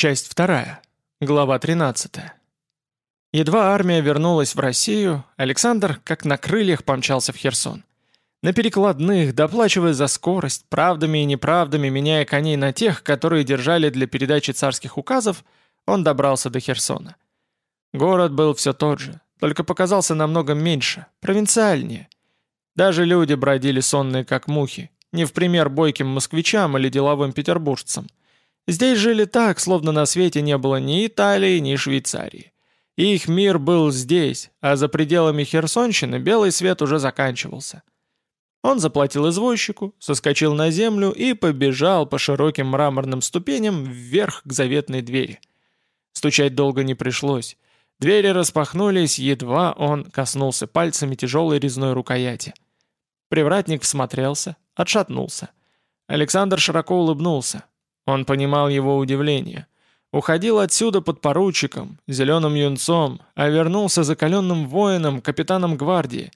Часть вторая. Глава 13. Едва армия вернулась в Россию, Александр, как на крыльях, помчался в Херсон. На перекладных, доплачивая за скорость, правдами и неправдами меняя коней на тех, которые держали для передачи царских указов, он добрался до Херсона. Город был все тот же, только показался намного меньше, провинциальнее. Даже люди бродили сонные как мухи, не в пример бойким москвичам или деловым петербуржцам – Здесь жили так, словно на свете не было ни Италии, ни Швейцарии. Их мир был здесь, а за пределами Херсонщины белый свет уже заканчивался. Он заплатил извозчику, соскочил на землю и побежал по широким мраморным ступеням вверх к заветной двери. Стучать долго не пришлось. Двери распахнулись, едва он коснулся пальцами тяжелой резной рукояти. Привратник всмотрелся, отшатнулся. Александр широко улыбнулся. Он понимал его удивление. Уходил отсюда под поручиком, зеленым юнцом, а вернулся закаленным воином, капитаном гвардии.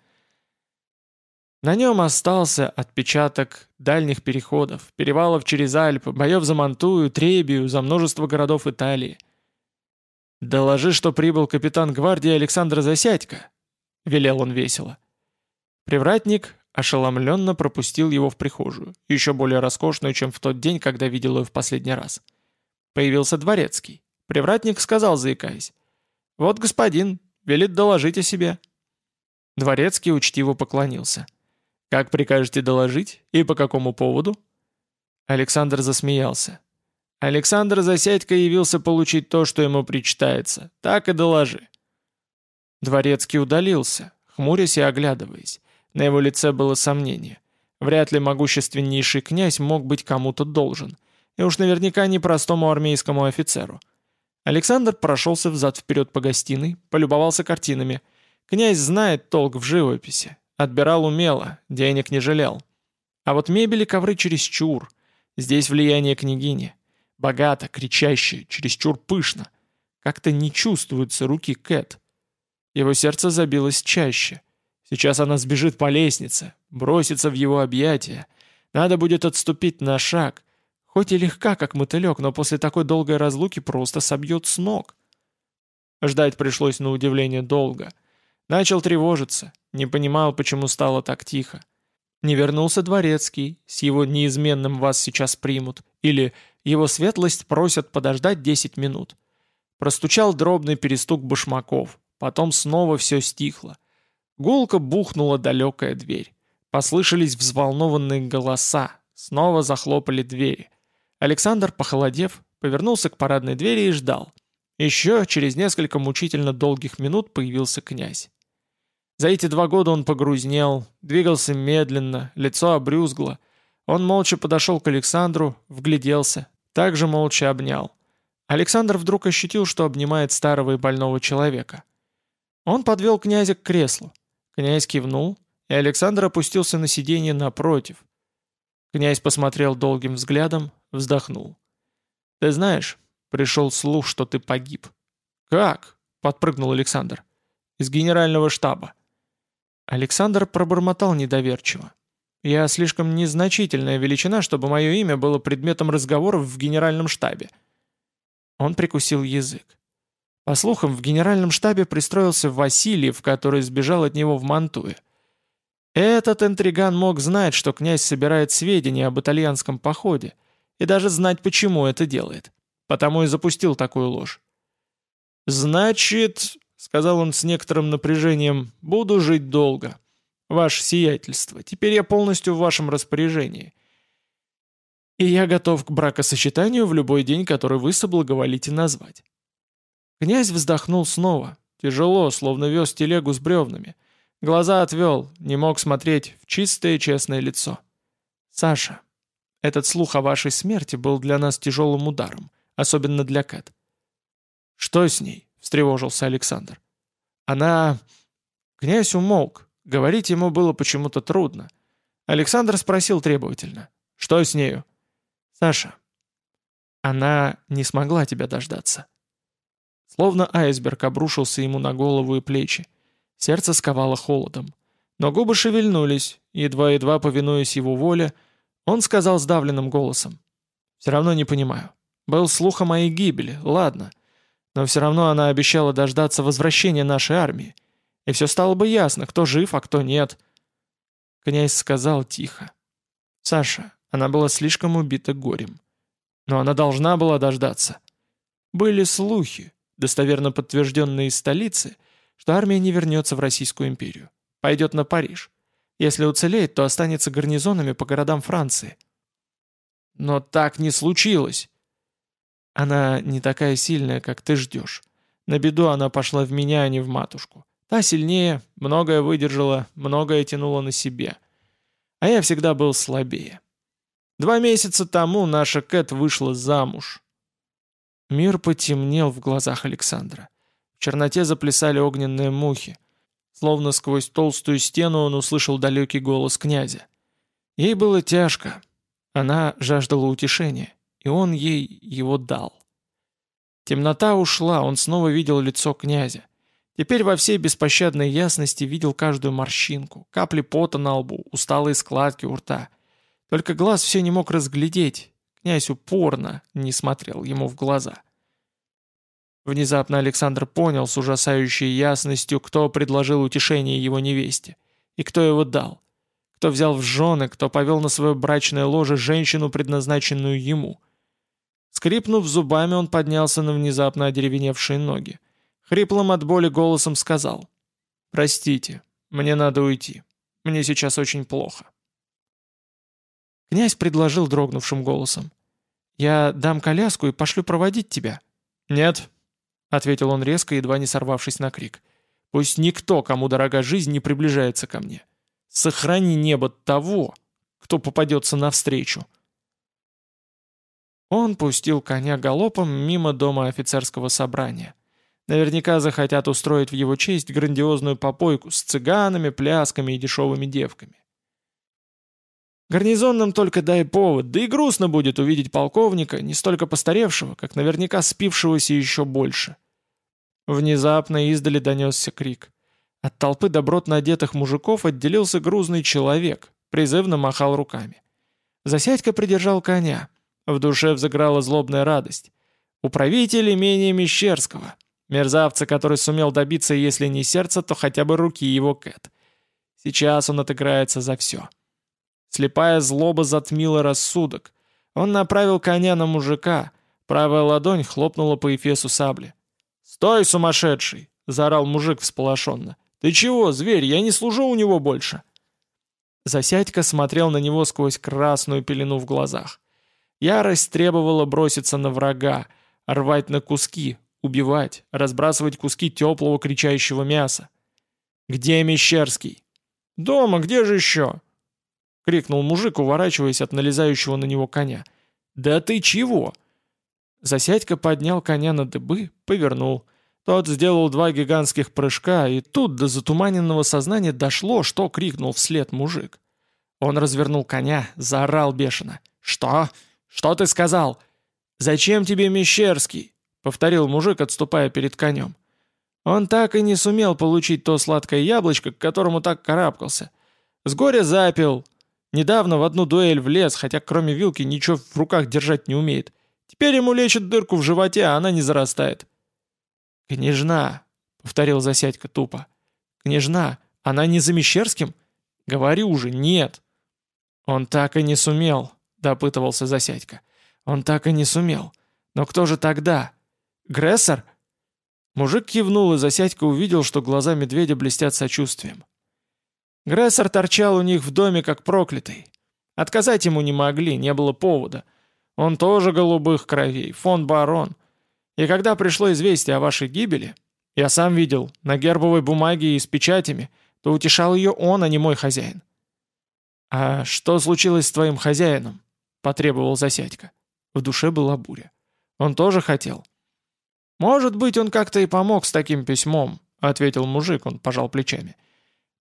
На нем остался отпечаток дальних переходов, перевалов через Альпы, боев за Мантую, Требию, за множество городов Италии. «Доложи, что прибыл капитан гвардии Александр Засядько», — велел он весело. Привратник ошеломленно пропустил его в прихожую, еще более роскошную, чем в тот день, когда видел ее в последний раз. Появился дворецкий. Привратник сказал, заикаясь, «Вот господин, велит доложить о себе». Дворецкий учтиво поклонился. «Как прикажете доложить? И по какому поводу?» Александр засмеялся. «Александр Засядько явился получить то, что ему причитается. Так и доложи». Дворецкий удалился, хмурясь и оглядываясь. На его лице было сомнение. Вряд ли могущественнейший князь мог быть кому-то должен. И уж наверняка не простому армейскому офицеру. Александр прошелся взад-вперед по гостиной, полюбовался картинами. Князь знает толк в живописи. Отбирал умело, денег не жалел. А вот мебели ковры чересчур. Здесь влияние княгини. Богато, кричаще, чересчур пышно. Как-то не чувствуются руки Кэт. Его сердце забилось чаще. Сейчас она сбежит по лестнице, бросится в его объятия. Надо будет отступить на шаг. Хоть и легка, как мотылек, но после такой долгой разлуки просто собьет с ног. Ждать пришлось на удивление долго. Начал тревожиться, не понимал, почему стало так тихо. Не вернулся дворецкий, с его неизменным вас сейчас примут, или его светлость просят подождать 10 минут. Простучал дробный перестук башмаков, потом снова все стихло. Гулко бухнула далекая дверь. Послышались взволнованные голоса. Снова захлопали двери. Александр, похолодев, повернулся к парадной двери и ждал. Еще через несколько мучительно долгих минут появился князь. За эти два года он погрузнел, двигался медленно, лицо обрюзгло. Он молча подошел к Александру, вгляделся, также молча обнял. Александр вдруг ощутил, что обнимает старого и больного человека. Он подвел князя к креслу. Князь кивнул, и Александр опустился на сиденье напротив. Князь посмотрел долгим взглядом, вздохнул. «Ты знаешь, пришел слух, что ты погиб». «Как?» — подпрыгнул Александр. «Из генерального штаба». Александр пробормотал недоверчиво. «Я слишком незначительная величина, чтобы мое имя было предметом разговоров в генеральном штабе». Он прикусил язык. По слухам, в генеральном штабе пристроился Васильев, который сбежал от него в Мантуе. Этот интриган мог знать, что князь собирает сведения об итальянском походе, и даже знать, почему это делает. Потому и запустил такую ложь. «Значит, — сказал он с некоторым напряжением, — буду жить долго. Ваше сиятельство, теперь я полностью в вашем распоряжении. И я готов к бракосочетанию в любой день, который вы соблаговолите назвать. Князь вздохнул снова, тяжело, словно вез телегу с бревнами. Глаза отвел, не мог смотреть в чистое честное лицо. «Саша, этот слух о вашей смерти был для нас тяжелым ударом, особенно для Кэт». «Что с ней?» — встревожился Александр. «Она...» Князь умолк, говорить ему было почему-то трудно. Александр спросил требовательно. «Что с нею?» «Саша, она не смогла тебя дождаться». Словно айсберг обрушился ему на голову и плечи. Сердце сковало холодом. Но губы шевельнулись, едва-едва повинуясь его воле, он сказал сдавленным голосом. «Все равно не понимаю. Был слух о моей гибели, ладно. Но все равно она обещала дождаться возвращения нашей армии. И все стало бы ясно, кто жив, а кто нет. Князь сказал тихо. Саша, она была слишком убита горем. Но она должна была дождаться. Были слухи, достоверно подтвержденные из столицы, что армия не вернется в Российскую империю. Пойдет на Париж. Если уцелеет, то останется гарнизонами по городам Франции. Но так не случилось. Она не такая сильная, как ты ждешь. На беду она пошла в меня, а не в матушку. Та сильнее, многое выдержала, многое тянула на себе. А я всегда был слабее. Два месяца тому наша Кэт вышла замуж. Мир потемнел в глазах Александра. В черноте заплясали огненные мухи. Словно сквозь толстую стену он услышал далекий голос князя. Ей было тяжко. Она жаждала утешения, и он ей его дал. Темнота ушла, он снова видел лицо князя. Теперь во всей беспощадной ясности видел каждую морщинку, капли пота на лбу, усталые складки у рта. Только глаз все не мог разглядеть. Князь упорно не смотрел ему в глаза. Внезапно Александр понял с ужасающей ясностью, кто предложил утешение его невесте, и кто его дал, кто взял в жены, кто повел на свое брачное ложе женщину, предназначенную ему. Скрипнув зубами, он поднялся на внезапно одеревеневшие ноги. Хриплым от боли голосом сказал. «Простите, мне надо уйти. Мне сейчас очень плохо». Князь предложил дрогнувшим голосом. «Я дам коляску и пошлю проводить тебя». «Нет», — ответил он резко, едва не сорвавшись на крик. «Пусть никто, кому дорога жизнь, не приближается ко мне. Сохрани небо того, кто попадется навстречу». Он пустил коня галопом мимо дома офицерского собрания. Наверняка захотят устроить в его честь грандиозную попойку с цыганами, плясками и дешевыми девками. Гарнизонным только дай повод, да и грустно будет увидеть полковника, не столько постаревшего, как наверняка спившегося еще больше. Внезапно издали донесся крик. От толпы добротно одетых мужиков отделился грузный человек, призывно махал руками. Засядька придержал коня. В душе взыграла злобная радость. Управитель имения Мещерского. Мерзавца, который сумел добиться, если не сердца, то хотя бы руки его Кэт. Сейчас он отыграется за все. Слепая злоба затмила рассудок. Он направил коня на мужика. Правая ладонь хлопнула по эфесу сабли. «Стой, сумасшедший!» — заорал мужик всполошенно. «Ты чего, зверь, я не служу у него больше!» Засядька смотрел на него сквозь красную пелену в глазах. Ярость требовала броситься на врага, рвать на куски, убивать, разбрасывать куски теплого кричащего мяса. «Где Мещерский?» «Дома, где же еще?» — крикнул мужик, уворачиваясь от налезающего на него коня. «Да ты чего?» Засядька поднял коня на дыбы, повернул. Тот сделал два гигантских прыжка, и тут до затуманенного сознания дошло, что крикнул вслед мужик. Он развернул коня, заорал бешено. «Что? Что ты сказал? Зачем тебе Мещерский?» повторил мужик, отступая перед конем. Он так и не сумел получить то сладкое яблочко, к которому так карабкался. С горя запил. Недавно в одну дуэль влез, хотя кроме вилки ничего в руках держать не умеет. Теперь ему лечат дырку в животе, а она не зарастает. «Княжна», — повторил Засядько тупо. «Княжна, она не за Мещерским?» «Говорю уже, нет». «Он так и не сумел», — допытывался Засядько. «Он так и не сумел. Но кто же тогда?» Грессер?» Мужик кивнул, и Засядько увидел, что глаза медведя блестят сочувствием. Грессер торчал у них в доме как проклятый. Отказать ему не могли, не было повода. Он тоже голубых кровей, фон барон. И когда пришло известие о вашей гибели, я сам видел, на гербовой бумаге и с печатями, то утешал ее он, а не мой хозяин. «А что случилось с твоим хозяином?» — потребовал Засядько. В душе была буря. Он тоже хотел. «Может быть, он как-то и помог с таким письмом», — ответил мужик, он пожал плечами.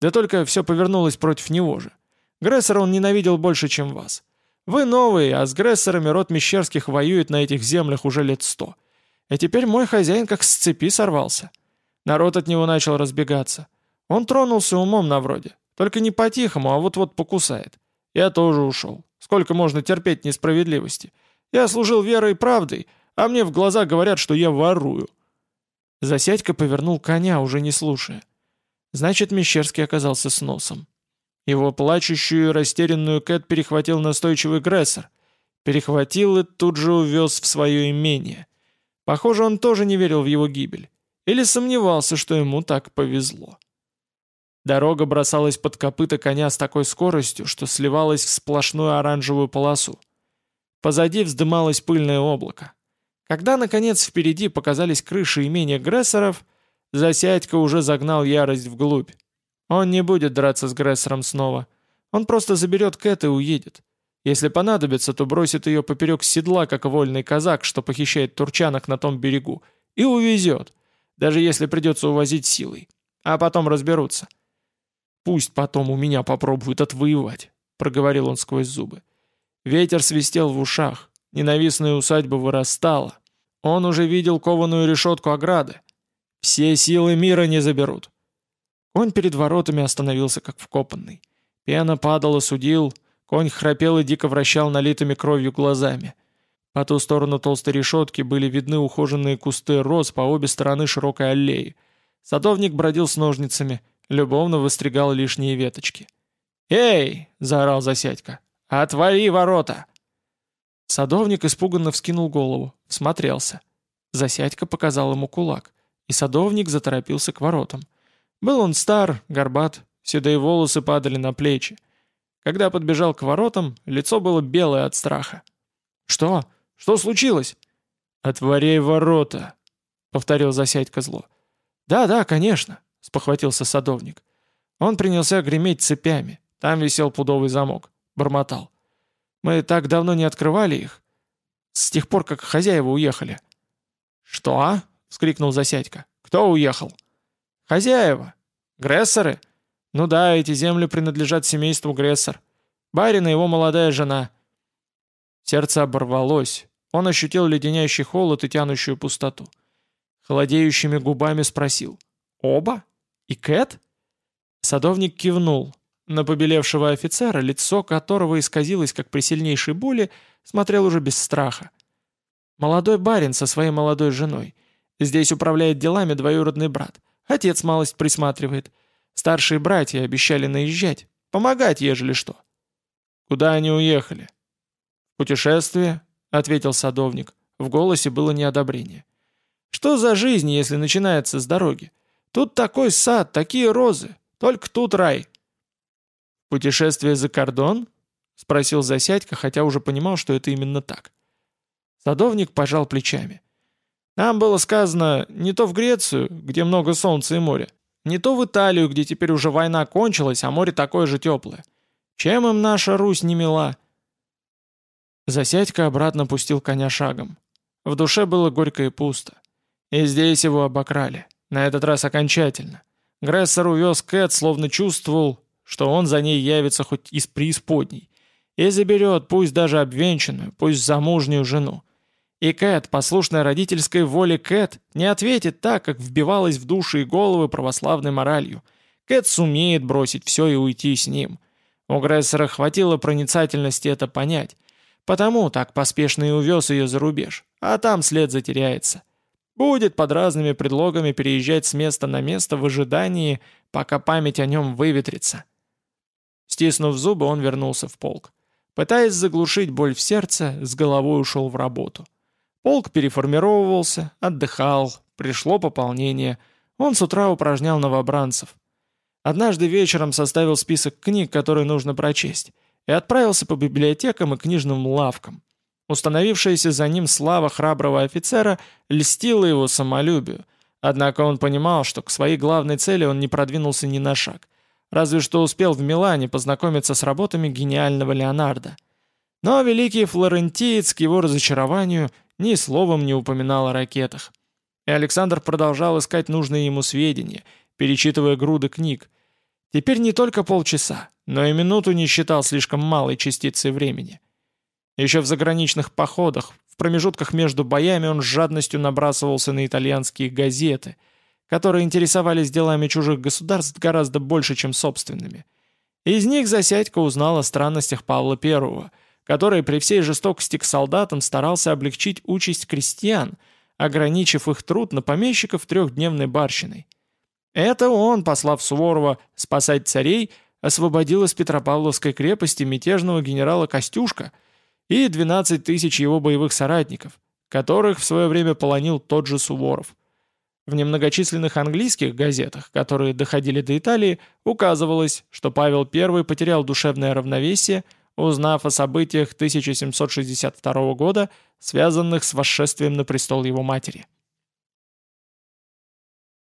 «Да только все повернулось против него же. Грессера он ненавидел больше, чем вас. Вы новые, а с Грессерами род Мещерских воюет на этих землях уже лет сто. И теперь мой хозяин как с цепи сорвался. Народ от него начал разбегаться. Он тронулся умом на вроде. Только не по-тихому, а вот-вот покусает. Я тоже ушел. Сколько можно терпеть несправедливости? Я служил верой и правдой, а мне в глаза говорят, что я ворую». Засядька повернул коня, уже не слушая. Значит, Мещерский оказался с носом. Его плачущую и растерянную Кэт перехватил настойчивый Грессер. Перехватил и тут же увез в свое имение. Похоже, он тоже не верил в его гибель. Или сомневался, что ему так повезло. Дорога бросалась под копыта коня с такой скоростью, что сливалась в сплошную оранжевую полосу. Позади вздымалось пыльное облако. Когда, наконец, впереди показались крыши имения Грессеров, Засядько уже загнал ярость вглубь. Он не будет драться с Грессером снова. Он просто заберет Кэт и уедет. Если понадобится, то бросит ее поперек седла, как вольный казак, что похищает турчанок на том берегу, и увезет, даже если придется увозить силой. А потом разберутся. «Пусть потом у меня попробуют отвоевать», — проговорил он сквозь зубы. Ветер свистел в ушах, ненавистная усадьба вырастала. Он уже видел кованую решетку ограды. Все силы мира не заберут. Конь перед воротами остановился как вкопанный. Пена падала, судил, конь храпел и дико вращал налитыми кровью глазами. По ту сторону толстой решетки были видны ухоженные кусты роз по обе стороны широкой аллеи. Садовник бродил с ножницами, любовно выстригал лишние веточки. «Эй!» — заорал Засядько. «Отвори ворота!» Садовник испуганно вскинул голову, всмотрелся. Засядько показал ему кулак, и садовник заторопился к воротам. Был он стар, горбат, седые волосы падали на плечи. Когда подбежал к воротам, лицо было белое от страха. «Что? Что случилось?» «Отворяй ворота», — повторил Засядько зло. «Да, да, конечно», — спохватился садовник. Он принялся греметь цепями. Там висел пудовый замок. Бормотал. «Мы так давно не открывали их. С тех пор, как хозяева уехали». «Что?» — вскрикнул Засядько. «Кто уехал?» «Хозяева. Грессоры. Ну да, эти земли принадлежат семейству Грессор. Барин и его молодая жена». Сердце оборвалось. Он ощутил леденящий холод и тянущую пустоту. Холодеющими губами спросил. «Оба? И Кэт?» Садовник кивнул. На побелевшего офицера, лицо которого исказилось, как при сильнейшей боли, смотрел уже без страха. Молодой барин со своей молодой женой. Здесь управляет делами двоюродный брат. Отец малость присматривает. Старшие братья обещали наезжать. Помогать, ежели что. Куда они уехали? «Путешествие», — ответил садовник. В голосе было неодобрение. «Что за жизнь, если начинается с дороги? Тут такой сад, такие розы. Только тут рай». «Путешествие за кордон?» — спросил Засядько, хотя уже понимал, что это именно так. Садовник пожал плечами. «Нам было сказано не то в Грецию, где много солнца и моря, не то в Италию, где теперь уже война кончилась, а море такое же теплое. Чем им наша Русь не мила?» Засядька обратно пустил коня шагом. В душе было горько и пусто. И здесь его обокрали. На этот раз окончательно. Грессор увез Кэт, словно чувствовал, что он за ней явится хоть из преисподней. И заберет, пусть даже обвенчанную, пусть замужнюю жену. И Кэт, послушная родительской воле Кэт, не ответит так, как вбивалась в души и головы православной моралью. Кэт сумеет бросить все и уйти с ним. У Грессера хватило проницательности это понять. Потому так поспешно и увез ее за рубеж, а там след затеряется. Будет под разными предлогами переезжать с места на место в ожидании, пока память о нем выветрится. Стиснув зубы, он вернулся в полк. Пытаясь заглушить боль в сердце, с головой ушел в работу. Полк переформировывался, отдыхал, пришло пополнение. Он с утра упражнял новобранцев. Однажды вечером составил список книг, которые нужно прочесть, и отправился по библиотекам и книжным лавкам. Установившаяся за ним слава храброго офицера льстила его самолюбию, однако он понимал, что к своей главной цели он не продвинулся ни на шаг, разве что успел в Милане познакомиться с работами гениального Леонардо. Но великий флорентиец к его разочарованию ни словом не упоминал о ракетах. И Александр продолжал искать нужные ему сведения, перечитывая груды книг. Теперь не только полчаса, но и минуту не считал слишком малой частицей времени. Еще в заграничных походах, в промежутках между боями он с жадностью набрасывался на итальянские газеты, которые интересовались делами чужих государств гораздо больше, чем собственными. Из них Засядько узнал о странностях Павла I, который при всей жестокости к солдатам старался облегчить участь крестьян, ограничив их труд на помещиков трехдневной барщиной. Это он, послав Суворова спасать царей, освободил из Петропавловской крепости мятежного генерала Костюшка и 12 тысяч его боевых соратников, которых в свое время полонил тот же Суворов. В немногочисленных английских газетах, которые доходили до Италии, указывалось, что Павел I потерял душевное равновесие, узнав о событиях 1762 года, связанных с восшествием на престол его матери.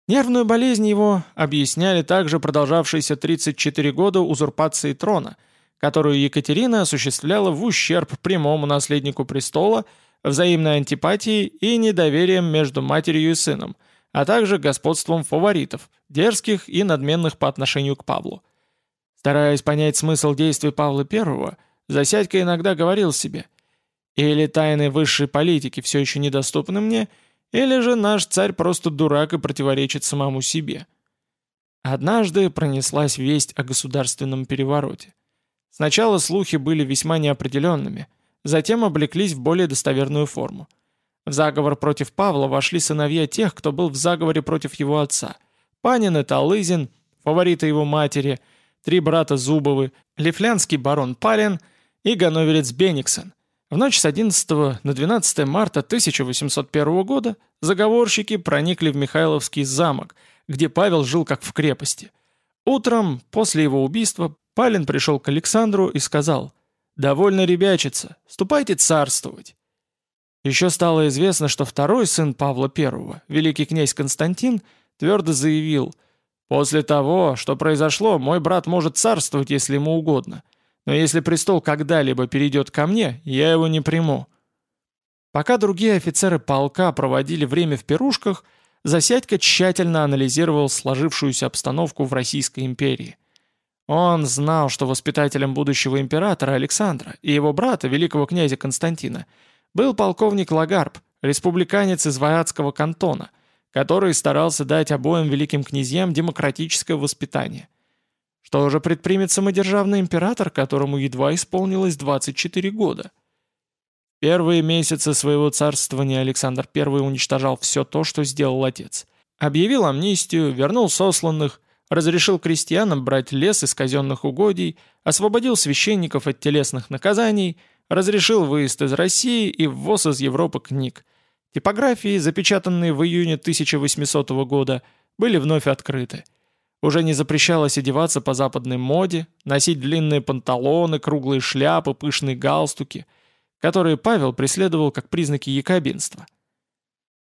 Нервную болезнь его объясняли также продолжавшиеся 34 года узурпации трона, которую Екатерина осуществляла в ущерб прямому наследнику престола, взаимной антипатии и недоверием между матерью и сыном, а также господством фаворитов, дерзких и надменных по отношению к Павлу. Стараясь понять смысл действий Павла I, Засядько иногда говорил себе, «Или тайны высшей политики все еще недоступны мне, — или же наш царь просто дурак и противоречит самому себе. Однажды пронеслась весть о государственном перевороте. Сначала слухи были весьма неопределенными, затем облеклись в более достоверную форму. В заговор против Павла вошли сыновья тех, кто был в заговоре против его отца. Панин и Талызин, фавориты его матери, три брата Зубовы, лифлянский барон Палин и ганноверец Бениксон, в ночь с 11 на 12 марта 1801 года заговорщики проникли в Михайловский замок, где Павел жил как в крепости. Утром, после его убийства, Палин пришел к Александру и сказал «Довольно ребячиться, ступайте царствовать». Еще стало известно, что второй сын Павла I, великий князь Константин, твердо заявил «После того, что произошло, мой брат может царствовать, если ему угодно». Но если престол когда-либо перейдет ко мне, я его не приму». Пока другие офицеры полка проводили время в пирушках, Засядько тщательно анализировал сложившуюся обстановку в Российской империи. Он знал, что воспитателем будущего императора Александра и его брата, великого князя Константина, был полковник Лагарб, республиканец из Ваятского кантона, который старался дать обоим великим князьям демократическое воспитание – что же предпримет самодержавный император, которому едва исполнилось 24 года? Первые месяцы своего царствования Александр I уничтожал все то, что сделал отец. Объявил амнистию, вернул сосланных, разрешил крестьянам брать лес из казенных угодий, освободил священников от телесных наказаний, разрешил выезд из России и ввоз из Европы книг. Типографии, запечатанные в июне 1800 года, были вновь открыты. Уже не запрещалось одеваться по западной моде, носить длинные панталоны, круглые шляпы, пышные галстуки, которые Павел преследовал как признаки якобинства.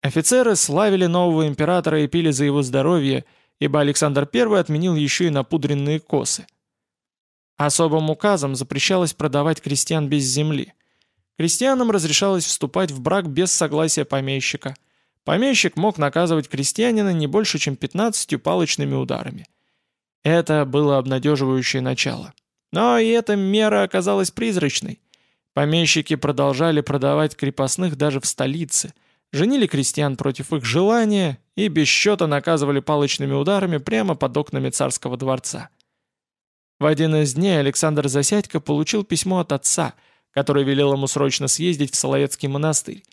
Офицеры славили нового императора и пили за его здоровье, ибо Александр I отменил еще и напудренные косы. Особым указом запрещалось продавать крестьян без земли. Крестьянам разрешалось вступать в брак без согласия помещика – Помещик мог наказывать крестьянина не больше, чем 15 палочными ударами. Это было обнадеживающее начало. Но и эта мера оказалась призрачной. Помещики продолжали продавать крепостных даже в столице, женили крестьян против их желания и без счета наказывали палочными ударами прямо под окнами царского дворца. В один из дней Александр Засядько получил письмо от отца, который велел ему срочно съездить в Соловецкий монастырь,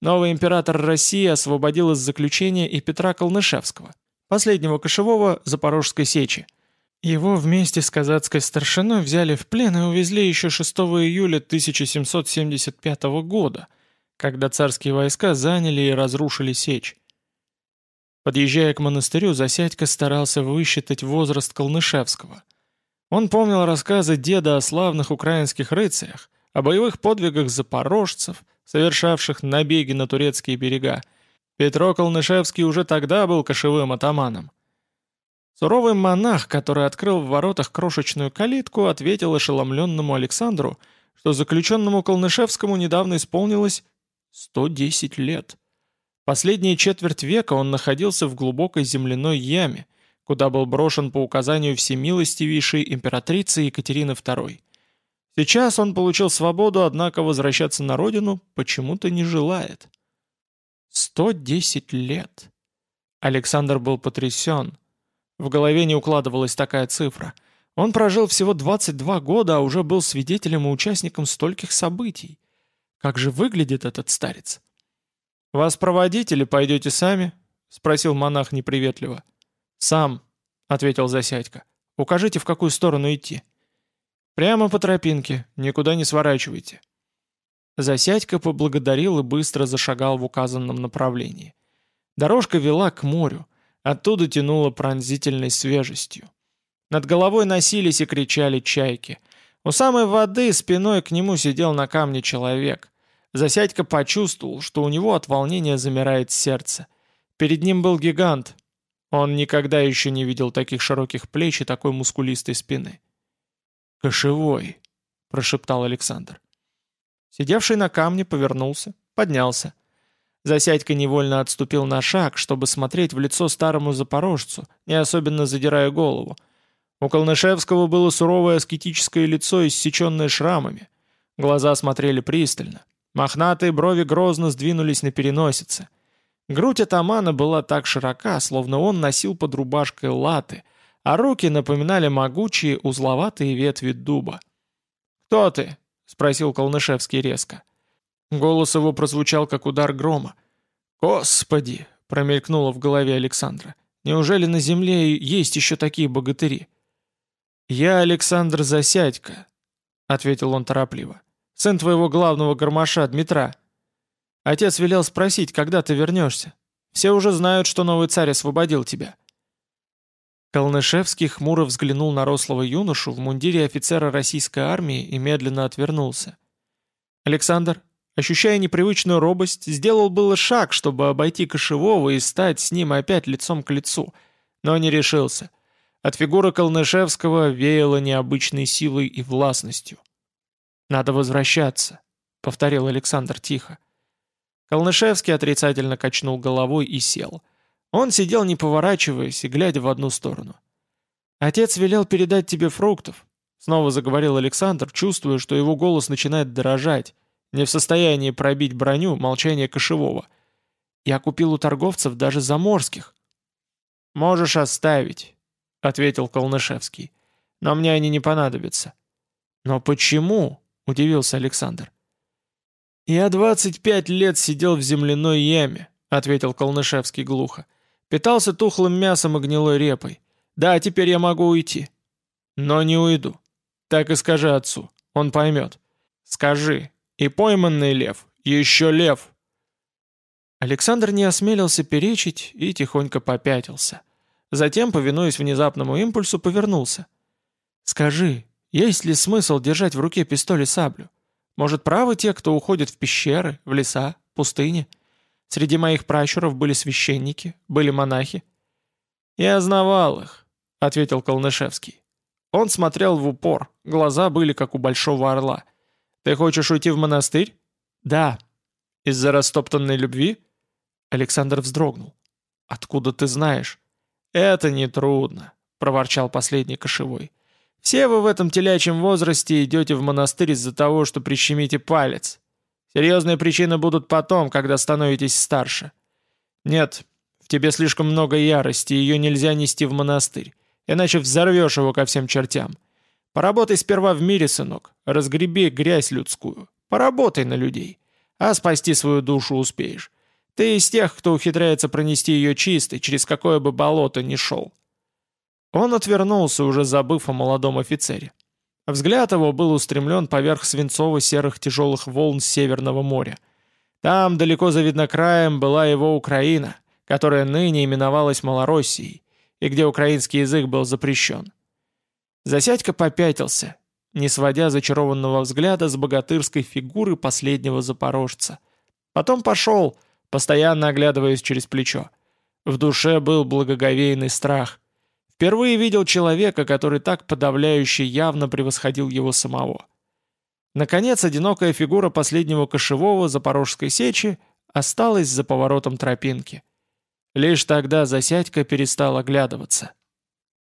Новый император России освободил из заключения и Петра Колнышевского, последнего кошевого Запорожской сечи. Его вместе с казацкой старшиной взяли в плен и увезли еще 6 июля 1775 года, когда царские войска заняли и разрушили сечь. Подъезжая к монастырю, Засядько старался высчитать возраст Колнышевского. Он помнил рассказы деда о славных украинских рыцарях, о боевых подвигах запорожцев, совершавших набеги на турецкие берега. Петро Колнышевский уже тогда был кошевым атаманом. Суровый монах, который открыл в воротах крошечную калитку, ответил ошеломленному Александру, что заключенному Колнышевскому недавно исполнилось 110 лет. Последние четверть века он находился в глубокой земляной яме, куда был брошен по указанию всемилостивейшей императрицы Екатерины II. Сейчас он получил свободу, однако возвращаться на родину почему-то не желает. 110 лет. Александр был потрясен. В голове не укладывалась такая цифра. Он прожил всего 22 года, а уже был свидетелем и участником стольких событий. Как же выглядит этот старец? «Вас проводить или пойдете сами?» — спросил монах неприветливо. «Сам», — ответил Засядько. «Укажите, в какую сторону идти». «Прямо по тропинке, никуда не сворачивайте». Засядько поблагодарил и быстро зашагал в указанном направлении. Дорожка вела к морю, оттуда тянула пронзительной свежестью. Над головой носились и кричали чайки. У самой воды спиной к нему сидел на камне человек. Засядько почувствовал, что у него от волнения замирает сердце. Перед ним был гигант. Он никогда еще не видел таких широких плеч и такой мускулистой спины. «Кошевой», — прошептал Александр. Сидевший на камне повернулся, поднялся. Засядько невольно отступил на шаг, чтобы смотреть в лицо старому запорожцу, не особенно задирая голову. У Колнышевского было суровое аскетическое лицо, иссеченное шрамами. Глаза смотрели пристально. Мохнатые брови грозно сдвинулись на переносице. Грудь атамана была так широка, словно он носил под рубашкой латы, а руки напоминали могучие узловатые ветви дуба. «Кто ты?» — спросил Колнышевский резко. Голос его прозвучал, как удар грома. «Господи!» — промелькнуло в голове Александра. «Неужели на земле есть еще такие богатыри?» «Я Александр Засядько», — ответил он торопливо сын твоего главного гармоша Дмитра. Отец велел спросить, когда ты вернешься. Все уже знают, что новый царь освободил тебя». Колнышевский хмуро взглянул на рослого юношу в мундире офицера российской армии и медленно отвернулся. Александр, ощущая непривычную робость, сделал было шаг, чтобы обойти Кошевого и стать с ним опять лицом к лицу, но не решился. От фигуры Колнышевского веяло необычной силой и властностью. «Надо возвращаться», — повторил Александр тихо. Колнышевский отрицательно качнул головой и сел. Он сидел не поворачиваясь и глядя в одну сторону. «Отец велел передать тебе фруктов», — снова заговорил Александр, чувствуя, что его голос начинает дрожать, не в состоянии пробить броню молчания кошевого. «Я купил у торговцев даже заморских». «Можешь оставить», — ответил Колнышевский. «Но мне они не понадобятся». «Но почему?» — удивился Александр. «Я двадцать пять лет сидел в земляной яме», — ответил Колнышевский глухо. «Питался тухлым мясом и гнилой репой. Да, теперь я могу уйти». «Но не уйду. Так и скажи отцу, он поймет. Скажи, и пойманный лев, еще лев». Александр не осмелился перечить и тихонько попятился. Затем, повинуясь внезапному импульсу, повернулся. «Скажи, есть ли смысл держать в руке пистоль и саблю? Может, правы те, кто уходит в пещеры, в леса, пустыни? Среди моих пращуров были священники, были монахи. «Я знавал их», — ответил Колнышевский. Он смотрел в упор, глаза были как у большого орла. «Ты хочешь уйти в монастырь?» «Да». «Из-за растоптанной любви?» Александр вздрогнул. «Откуда ты знаешь?» «Это нетрудно», — проворчал последний кошевой. Все вы в этом телячьем возрасте идете в монастырь из-за того, что прищемите палец. Серьезные причины будут потом, когда становитесь старше. Нет, в тебе слишком много ярости, ее нельзя нести в монастырь, иначе взорвешь его ко всем чертям. Поработай сперва в мире, сынок, разгреби грязь людскую, поработай на людей, а спасти свою душу успеешь. Ты из тех, кто ухитряется пронести ее чистой, через какое бы болото ни шел. Он отвернулся, уже забыв о молодом офицере. Взгляд его был устремлен поверх свинцово-серых тяжелых волн Северного моря. Там, далеко за виднокраем, была его Украина, которая ныне именовалась Малороссией, и где украинский язык был запрещен. Засядька попятился, не сводя зачарованного взгляда с богатырской фигуры последнего запорожца. Потом пошел, постоянно оглядываясь через плечо. В душе был благоговейный страх. Впервые видел человека, который так подавляюще явно превосходил его самого. Наконец, одинокая фигура последнего кошевого Запорожской сечи осталась за поворотом тропинки. Лишь тогда Засядько перестал оглядываться.